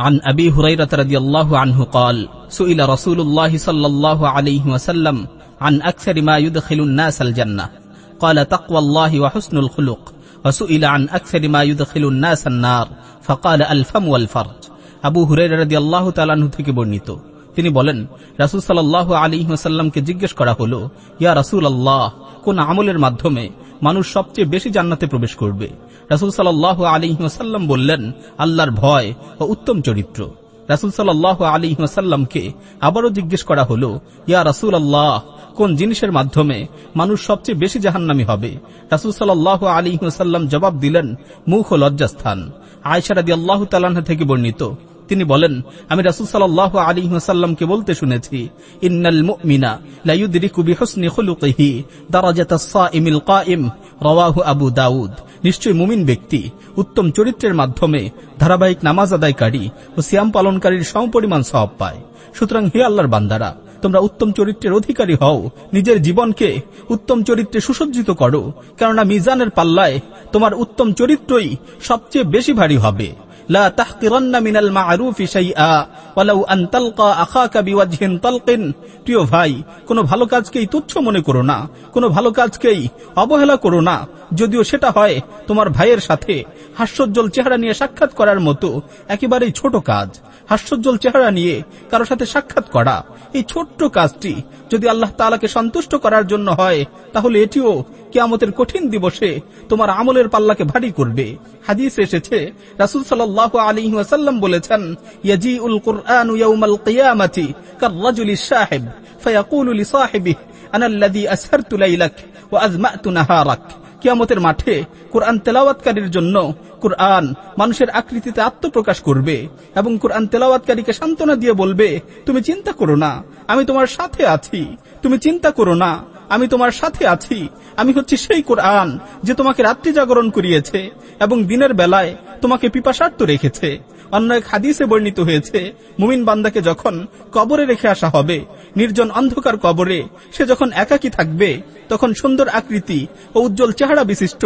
عن أبي هريرة رضي الله عنه قال سئل رسول الله صلى الله عليه وسلم عن أكثر ما يدخل الناس الجنة قال تقوى الله وحسن الخلق وسئل عن أكثر ما يدخل الناس النار فقال الفم والفرج আবু হুরাইরা রাদিয়াল্লাহু তাআলা আনহু থেকে বর্ণিত তিনি বলেন রাসূল সাল্লাল্লাহু আলাইহি ওয়াসাল্লামকে জিজ্ঞেস করা হলো ইয়া রাসূলুল্লাহ কোন আমলের মাধ্যমে মানুষ সবচেয়ে বেশি জান্নাতে প্রবেশ করবে। রাসূল সাল্লাল্লাহু আলাইহি ওয়াসাল্লাম বললেন, আল্লাহর ভয় ও উত্তম চরিত্র। রাসূল সাল্লাল্লাহু আলাইহি ওয়াসাল্লামকে আবারও জিজ্ঞেস করা হলো, ইয়া রাসূলুল্লাহ, কোন জিনিসের মাধ্যমে মানুষ সবচেয়ে বেশি জাহান্নামী হবে? রাসূল সাল্লাল্লাহু আলাইহি ওয়াসাল্লাম জবাব দিলেন, মুখ ও লজ্জাস্থান। আয়েশা আল্লাহ তাআলা থেকে বর্ণিত তিনি বলেন, আমি রাসুল সাল্লাহ আলী বলতে শুনেছি, ইন্নাল মুমিনা আবু দাউদ। নিশ্চয় মুমিন ব্যক্তি উত্তম চরিত্রের মাধ্যমে ধারাবাহিক নামাজ আদায়কারী ও সিয়াম পালনকারীর সমপরিমাণ সওয়াব পায়। সুতরাং হে আল্লাহর বান্দারা, তোমরা উত্তম চরিত্রের অধিকারী হও, নিজের জীবনকে উত্তম চরিত্রে সুসজ্জিত করো, কেননা মিজানের পাল্লায় তোমার উত্তম চরিত্রই সবচেয়ে বেশি ভারী হবে। لا تحقرن من المعروف شيئا ولو أن تلقى أخاك بوجه طلق প্রিয় ভাই কোনো ভালো কাজকেই তুচ্ছ মনে করো না কোনো ভালো কাজকেই অবহেলা করো না যদিও সেটা হয় তোমার ভাইয়ের সাথে। হাস্যোজ্জ্বল চেহারা নিয়ে সাক্ষাৎ করার মতো একেবারেই ছোট কাজ। হাস্যোজ্জ্বল চেহারা নিয়ে কারও সাথে সাক্ষাৎ করা। এই ছোট্ট কাজটি যদি আল্লাহ তালাকে সন্তুষ্ট করার জন্য হয়, তাহলে এটিও কিয়ামতের কঠিন দিবসে তোমার আমলের পাল্লাকে ভারী করবে। হাদিস এসেছে, রাসুল সাল্লাহ আলী ওয়াসাল্লাম বলেছেন কিয়ামাতি কাররাজুলি সাহেব, ফায়াকুলু লিসাহিবিহি আনা আল্লাযী আসহারতু লাইলাক ওয়া আযমাতু নাহারাক। কিয়ামতের মাঠে কোরআন তেলাওয়াতকারীর জন্য কোরআন মানুষের আকৃতিতে আত্মপ্রকাশ করবে এবং কোরআন তেলাওয়াতকারীকে সান্ত্বনা দিয়ে বলবে, তুমি চিন্তা করো না, আমি তোমার সাথে আছি। তুমি চিন্তা করো না, আমি তোমার সাথে আছি। আমি হচ্ছি সেই কোরআন যে তোমাকে রাত্রি জাগরণ করিয়েছে এবং দিনের বেলায় তোমাকে পিপাসার্থ রেখেছে। অন্য এক হাদিসে বর্ণিত হয়েছে, মুমিন বান্দাকে যখন কবরে রেখে আসা হবে, নির্জন অন্ধকার কবরে সে যখন একাকী থাকবে তখন সুন্দর আকৃতি ও উজ্জ্বল চেহারা বিশিষ্ট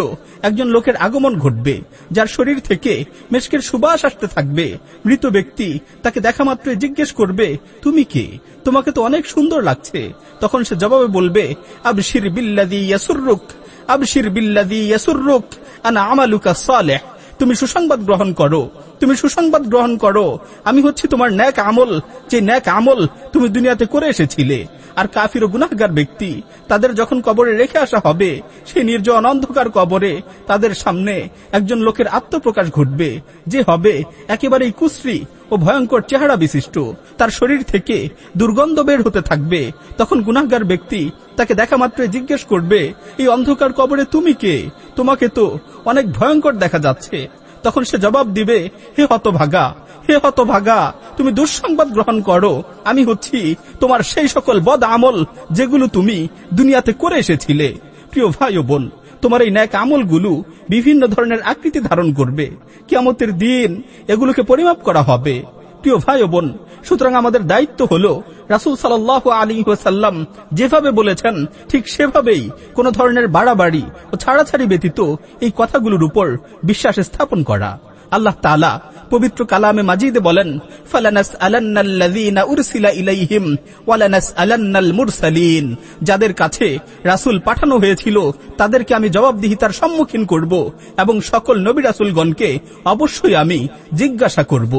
একজন লোকের আগমন ঘটবে, যার শরীর থেকে মেশকের সুবাস আসতে থাকবে। মৃত ব্যক্তি তাকে দেখা মাত্র জিজ্ঞেস করবে, তুমি কে? তোমাকে তো অনেক সুন্দর লাগছে। তখন সে জবাবে বলবে, আবশির বিল্লাদি ইয়াসুররুক, আবশির বিল্লাদি ইয়াসুররুক, আনা আমালুকা সালেহ। তুমি সুসংবাদ গ্রহণ করো, তুমি সুসংবাদ গ্রহণ করো। আমি হচ্ছি তোমার ন্যাক আমল, যে ন্যাক আমল তুমি দুনিয়াতে করে এসেছিলে। আর কাফির গুনাহগার ব্যক্তি, তাদের যখন কবরে রেখে আসা হবে, সেই নির্জন অন্ধকার কবরে তাদের সামনে একজন লোকের আত্মপ্রকাশ ঘটবে, যে হবে একেবারেই কুশ্রী ও ভয়ঙ্কর চেহারা বিশিষ্ট। তার শরীর থেকে দুর্গন্ধ বের হতে থাকবে। তখন গুনাহগার ব্যক্তি তাকে দেখা মাত্র জিজ্ঞেস করবে, এই অন্ধকার কবরে তুমি কে? তোমাকে তো অনেক ভয়ঙ্কর দেখা যাচ্ছে। তখন সে জবাব দিবে, হে হতভাগা হে হতভাগা, তুমি দুঃসংবাদ গ্রহণ করো। আমি হচ্ছি তোমার সেই সকল বদ আমল যেগুলো তুমি দুনিয়াতে করে এসেছিলে। প্রিয় ভাই ও বোন, তোমার এই ন্যাক আমলগুলো বিভিন্ন ধরনের আকৃতি ধারণ করবে। কিয়ামতের দিন এগুলোকে পরিমাপ করা হবে। প্রিয় ভাই ও বোন, সুতরাং আমাদের দায়িত্ব হল রাসুল সাল আলী সাল্লাম যেভাবে বলেছেন, ঠিক সেভাবেই কোন ধরনের বাড়াবাড়ি ও ছাড়াছাড়ি ব্যতীত এই কথাগুলোর উপর বিশ্বাস স্থাপন করা। আল্লাহ তালা পবিত্র কালামে মাজিদে বলেন ফালানাস আলান্নাল্লাযীনা উরসিলা ইলাইহিম ওয়ালানাস আলান্নাল মুরসালিন। যাদের কাছে রাসূল পাঠানো হয়েছিল, তাদেরকে আমি জবাবদিহিতার সম্মুখীন করব এবং সকল নবী রাসুলগণকে অবশ্যই আমি জিজ্ঞাসা করব।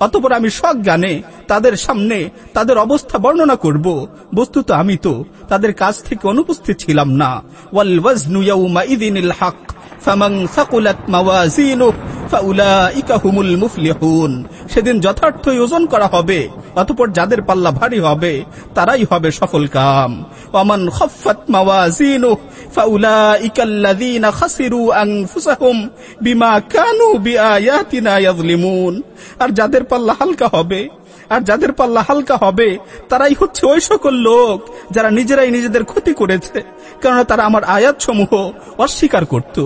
অতঃপর আমি সজ্ঞানে তাদের সামনে তাদের অবস্থা বর্ণনা করব। বস্তুত আমি তো তাদের কাছ থেকে অনুপস্থিত ছিলাম না। ওয়াল ওয়াজনু ইয়াউমা ইদিনিল হক সাকুলাত মাওয়াজিনুহু, ফাউলাইকা হুমুল মুফলিহুন। সেদিন যথার্থই ওজন করা হবে। অতঃপর যাদের পাল্লা ভারী হবে, তারাই হবে সফল কাম। ফাউলাইকা আল্লাযীনা খাসিরু বিমা কানু আর যাদের পাল্লা হালকা হবে, আর যাদের পাল্লা হালকা হবে, তারাই হচ্ছে ওই সকল লোক যারা নিজেরাই নিজেদের ক্ষতি করেছে, কেননা তারা আমার আয়াত সমূহ অস্বীকার করত।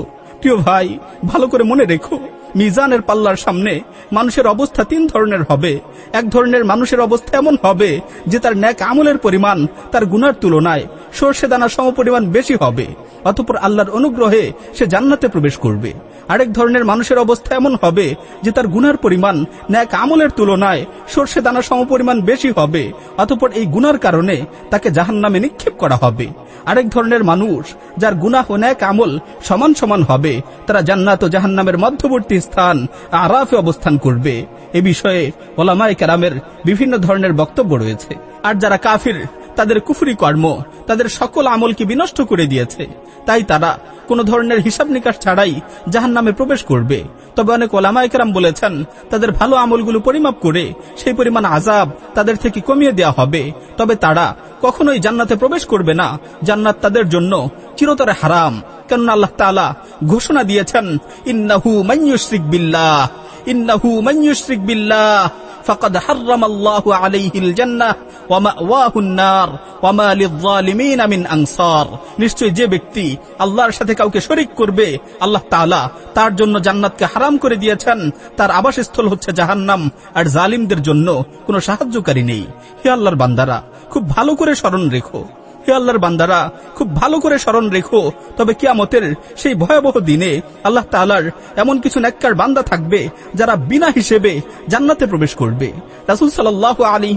প্রিয় ভাই, ভালো করে মনে রেখো। মিজানের পাল্লার সামনে মানুষের অবস্থা তিন ধরনের হবে। এক ধরনের মানুষের অবস্থা এমন হবে যে তার ন্যাক আমলের পরিমাণ তার গুনার তুলনায় সর্ষে দানা সমপরিমাণ বেশি হবে। অতপর আল্লাহর অনুগ্রহে সে জান্নাতে প্রবেশ করবে। আরেক ধরনের মানুষের অবস্থা এমন হবে যে তার গুনার পরিমাণ ন্যাক আমলের তুলনায় সর্ষে দানা সমপরিমাণ বেশি হবে। অতপর এই গুনার কারণে তাকে জাহান নামে নিক্ষেপ করা হবে। আরেক ধরনের মানুষ যার গুনাহ ও ন্যাক আমল সমান সমান হবে, তারা জান্নাত ও জাহান নামের মধ্যবর্তী স্থান আরাফে অবস্থান করবে। এ বিষয়ে ওলামাই কেরামের বিভিন্ন ধরনের বক্তব্য রয়েছে। আর যারা কাফির তাদের কুফুরি কর্ম, তাদের সকল আমলকে বিনষ্ট করে দিয়েছে। তাই তারা কোন ধরনের হিসাব নিকাশ ছাড়াই জাহান নামে প্রবেশ করবে। তবে অনেক ওলামাইকেরাম বলেছেন, তাদের ভালো আমলগুলো পরিমাপ করে সেই পরিমাণ আজাব তাদের থেকে কমিয়ে দেওয়া হবে। তবে তারা কখনোই জান্নাতে প্রবেশ করবে না। জান্নাত তাদের জন্য চিরতরে হারাম। কেননা আল্লাহ তালা ঘোষণা দিয়েছেন, ইন্নাহু মাইয়ুশরিক বিল্লাহ। ইন্নাহু মান ইউশরিক বিল্লাহ, ফাকাদ হাররামাল্লাহু আলাইহিল জান্নাহ, ওয়া মাওয়াহুন নার, ওয়া মা লিয-যালিমিনা মিন আনসার। নিশ্চয় যে ব্যক্তি আল্লাহর সাথে কাউকে শরীক করবে, আল্লাহ তাআলা তার জন্য জান্নাতকে হারাম করে দিয়েছেন, তার আবাসস্থল হচ্ছে জাহান্নাম, আর জালিমদের জন্য কোনো সাহায্যকারী নেই। হে আল্লাহর বান্দারা, খুব ভালো করে স্মরণ রেখো। হে আল্লাহর বান্দারা, খুব ভালো করে স্মরণ রেখো, তবে কিয়ামতের সেই ভয়াবহ দিনে আল্লাহ তালার এমন কিছু নেককার বান্দা থাকবে, যারা বিনা হিসেবে জান্নাতে প্রবেশ করবে। রাসুল সাল্লাহ আলী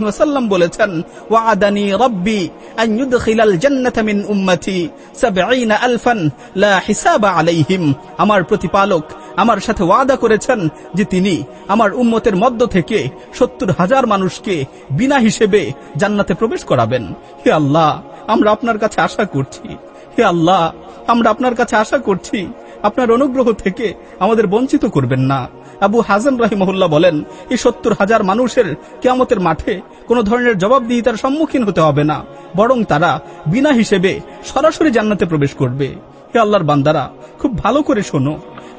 বলেছেন ওয়াদানি রব্বি আন ইউদখিলাল জান্নাতা উম্মতি 70 আলফান লা হিসাবা আলাইহিম। আমার প্রতিপালক আমার সাথে ওয়াদা করেছেন যে তিনি আমার উম্মতের মধ্য থেকে সত্তর হাজার মানুষকে বিনা হিসেবে জান্নাতে প্রবেশ করাবেন। হে আল্লাহ আমরা আপনার কাছে আশা করছি। হে আল্লাহ, আমরা আপনার কাছে আশা করছি। আপনার অনুগ্রহ থেকে আমাদের বঞ্চিত করবেন না। আবু হাজান রাহিমহুল্লাহ বলেন, এই সত্তর হাজার মানুষের কেয়ামতের মাঠে কোন ধরনের জবাবদিহিতার সম্মুখীন হতে হবে না। বরং তারা বিনা হিসেবে সরাসরি জান্নাতে প্রবেশ করবে। হে আল্লাহর বান্দারা, খুব ভালো করে শোনো।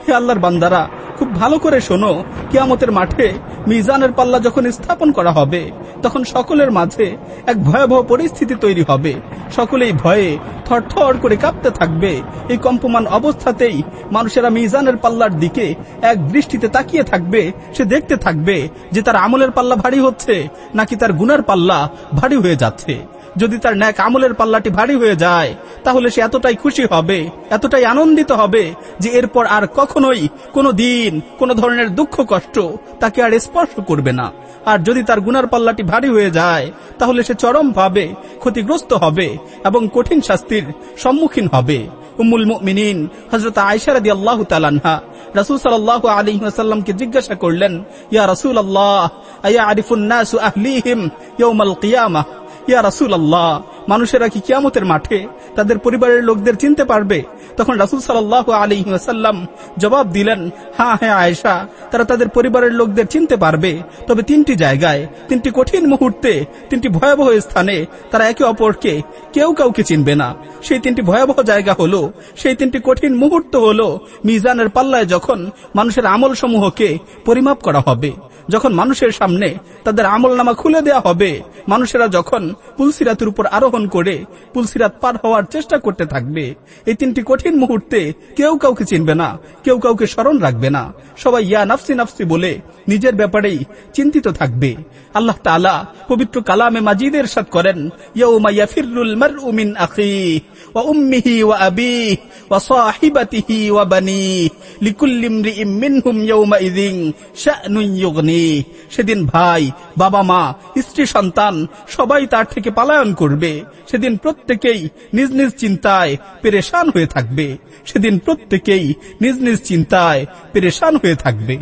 হে আল্লাহর বান্দারা খুব ভালো করে শোনো, কিয়ামতের মাঠে মিজানের পাল্লা যখন স্থাপন করা হবে, তখন সকলের মাঝে এক ভয়াবহ পরিস্থিতি তৈরি হবে। সকলেই ভয়ে থরথর করে কাঁপতে থাকবে। এই কম্পমান অবস্থাতেই মানুষেরা মিজানের পাল্লার দিকে এক দৃষ্টিতে তাকিয়ে থাকবে, সে দেখতে থাকবে যে তার আমলের পাল্লা ভারী হচ্ছে, নাকি তার গুনার পাল্লা ভারী হয়ে যাচ্ছে। যদি তার ন্যাক আমলের পাল্লাটি ভারী হয়ে যায় তাহলে সে এতটাই খুশি হবে, এতটাই আনন্দিত হবে যে এরপর আর কখনোই কোনো দিন কোনো ধরনের দুঃখ, কষ্ট তাকে আর স্পর্শ করবে না। আর যদি তার গুনার পাল্লাটি ভারী হয়ে যায়, তাহলে সে চরম ভাবে ক্ষতিগ্রস্ত হবে এবং কঠিন শাস্তির সম্মুখীন হবে। উম্মুল মিনীন হজরত আয়সারদি আল্লাহ তালানহা রাসুল সাল্লাহ আলী ওয়াসাল্লামকে জিজ্ঞাসা করলেন, ইয়া রাসুল আল্লাহ আয়া আরিফুন্নাসু আহলিহিম ইয়ৌমাল কিয়ামা? ইয়া রাসুল আল্লাহ মানুষেরা কি কিয়ামতের মাঠে তাদের পরিবারের লোকদের চিনতে পারবে? তখন রাসুল সাল্লাহ আলী ওয়াসাল্লাম জবাব দিলেন হ্যাঁ হ্যাঁ আয়েশা, তারা তাদের পরিবারের লোকদের চিনতে পারবে। তবে তিনটি জায়গায়, তিনটি কঠিন মুহূর্তে, তিনটি ভয়াবহ স্থানে তারা একে অপরকে কেউ কাউকে চিনবে না। সেই তিনটি ভয়াবহ জায়গা হলো, সেই তিনটি কঠিন মুহূর্ত হলো, মিজানের পাল্লায় যখন মানুষের আমল সমূহকে পরিমাপ করা হবে। যখন মানুষের সামনে তাদের আমল নামা খুলে দেওয়া হবে, মানুষেরা যখন পুলসিরাতের উপর আরোহণ করে পুলসিরাত পার হওয়ার চেষ্টা করতে থাকবে, এই তিনটি কঠিন মুহূর্তে কেউ কাউকে চিনবে না, কেউ কাউকে স্মরণ রাখবে না। সবাই ইয়া নাফসি নাফসি বলে নিজের ব্যাপারেই চিন্তিত থাকবে। আল্লাহ তালা পবিত্র কালামে মাজিদের সাথ করেন ইয়ৌমা ইউগনি সেদিন ভাই, বাবা মা, স্ত্রী, সন্তান, সবাই তার থেকে পালায়ন করবে। সেদিন প্রত্যেকেই নিজ নিজ চিন্তায় পেরেশান হয়ে থাকবে। সেদিন প্রত্যেকেই নিজ নিজ চিন্তায় পেরেশান হয়ে থাকবে।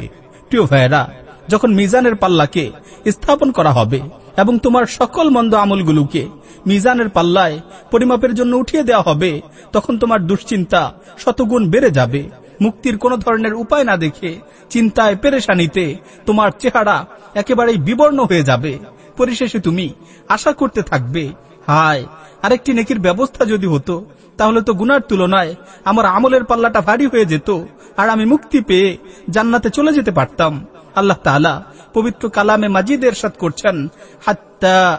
প্রিয় ভাইরা যখন মিজানের পাল্লাকে স্থাপন করা হবে এবং তোমার সকল মন্দ আমলগুলোকে মিজানের পাল্লায় পরিমাপের জন্য উঠিয়ে দেওয়া হবে, তখন তোমার দুশ্চিন্তা শতগুণ বেড়ে যাবে। মুক্তির কোন ধরনের উপায় না দেখে, চিন্তায় পেরেশানিতে তোমার চেহারা একেবারেই বিবর্ণ হয়ে যাবে। পরিশেষে তুমি আশা করতে থাকবে, হায়, আরেকটি নেকির ব্যবস্থা যদি হতো, তাহলে তো গুনার তুলনায় আমার আমলের পাল্লাটা ভারী হয়ে যেত, আর আমি মুক্তি পেয়ে জান্নাতে চলে যেতে পারতাম। আল্লাহ তালা পবিত্র কালামে মাজিদ সাথ করছেন, হাত্তা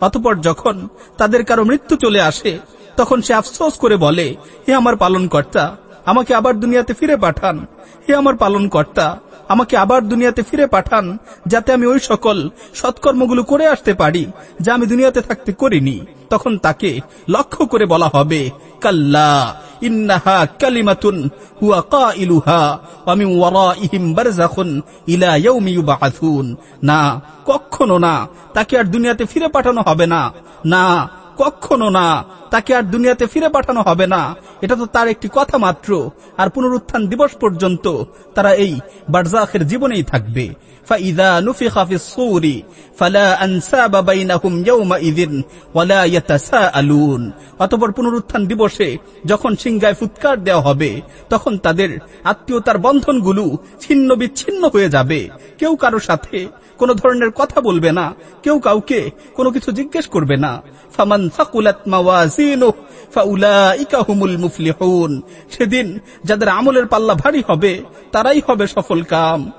অতঃপর যখন তাদের কারও মৃত্যু চলে আসে, তখন সে আফসোস করে বলে, হে আমার পালন কর্তা আমাকে আবার দুনিয়াতে ফিরে পাঠান। হে আমার পালন কর্তা আমাকে আবার দুনিয়াতে ফিরে পাঠান, যাতে আমি ওই সকল সৎকর্মগুলো করে আসতে পারি, যা আমি দুনিয়াতে থাকতে করিনি। তখন তাকে লক্ষ্য করে বলা হবে, কাল্লা, ইন্নাহা কালিমাতুন হুয়া কাইলুহা মিন ওয়ারাইহিম বারযাখুন ইলা ইয়াউমি ইউবআথুন। না কখনো না, তাকে আর দুনিয়াতে ফিরে পাঠানো হবে না। না কখনো না তাকে আর দুনিয়াতে ফিরে পাঠানো হবে না এটা তো তার একটি কথা মাত্র আর পুনরুত্থান দিবস পর্যন্ত তারা এই বারজাখের জীবনেই থাকবে فإذا نفخ في الصور فلا أنساب بينهم يومئذ ولا يتساءلون অতঃপর পুনরুত্থান দিবসে যখন সিংগায় ফুৎকার দেওয়া হবে তখন তাদের আত্মীয়তার বন্ধনগুলো ছিন্ন বিচ্ছিন্ন হয়ে যাবে কেউ কারো সাথে কোন ধরনের কথা বলবে না কেউ কাউকে কোনো কিছু জিজ্ঞেস করবে না ফামান ফাউলাইকা হুমুল মুফলিহুন। সেদিন যাদের আমলের পাল্লা ভারী হবে, তারাই হবে সফল কাম।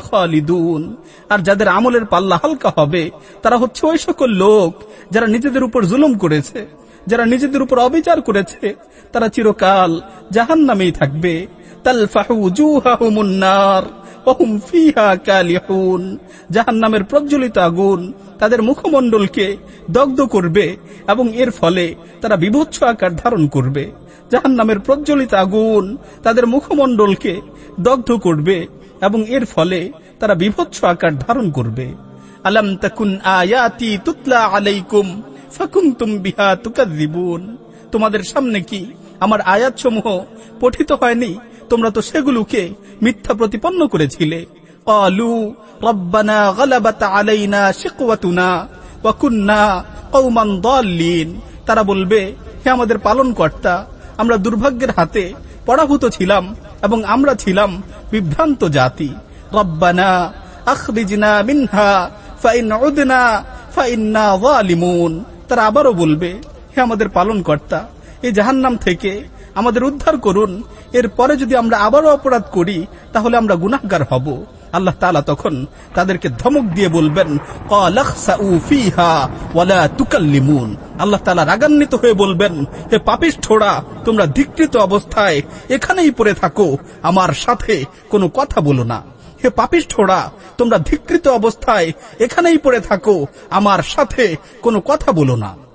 খালিদুন। আর যাদের আমলের পাল্লা হালকা হবে, তারা হচ্ছে ওই সকল লোক যারা নিজেদের উপর জুলুম করেছে, যারা নিজেদের উপর অবিচার করেছে। তারা চিরকাল জাহান নামেই থাকবে জাহান নামের প্রজ্বলিত আগুন তাদের মুখমণ্ডলকে দগ্ধ করবে এবং এর ফলে তারা বিভৎস আকার ধারণ করবে। জাহান নামের প্রজ্বলিত আগুন তাদের মুখমণ্ডলকে দগ্ধ করবে এবং এর ফলে তারা বিভৎস আকার ধারণ করবে। আলম তাকুন আয়াতি তুতলা আলাইকুম ফাকুন্তুম বিহা তুকাদ্দিবুন তোমাদের সামনে কি আমার আয়াতসমূহ পঠিত হয়নি, তোমরা তো সেগুলোকে মিথ্যা প্রতিপন্ন করেছিলে। অলু রব্বানা গলাবাতা আলাইনা শেকুয়াতুনা ওয়াকুন্না কৌমান দলিন তারা বলবে, হে আমাদের পালন কর্তা আমরা দুর্ভাগ্যের হাতে পরাভূত ছিলাম এবং আমরা ছিলাম বিভ্রান্ত জাতি। রব্বানা আখরিজনা মিনহা, ফাইন উদনা, ফাইন্না ওয়ালিমুন তারা আবারও বলবে, হে আমাদের পালন কর্তা এই জাহান্নাম থেকে আমাদের উদ্ধার করুন। এর পরে যদি আমরা আবারও অপরাধ করি, তাহলে আমরা গুনাহগার হব। আল্লাহ তালা তখন তাদেরকে ধমক দিয়ে বলবেন আল্লাহ তালা রাগান্বিত হয়ে বলবেন, হে পাপিস ছোড়া তোমরা ধিকৃত অবস্থায় এখানেই পড়ে থাকো। আমার সাথে কোনো কথা বলো না। হে পাপিস ছোড়া তোমরা ধিকৃত অবস্থায় এখানেই পড়ে থাকো। আমার সাথে কোনো কথা বলো না।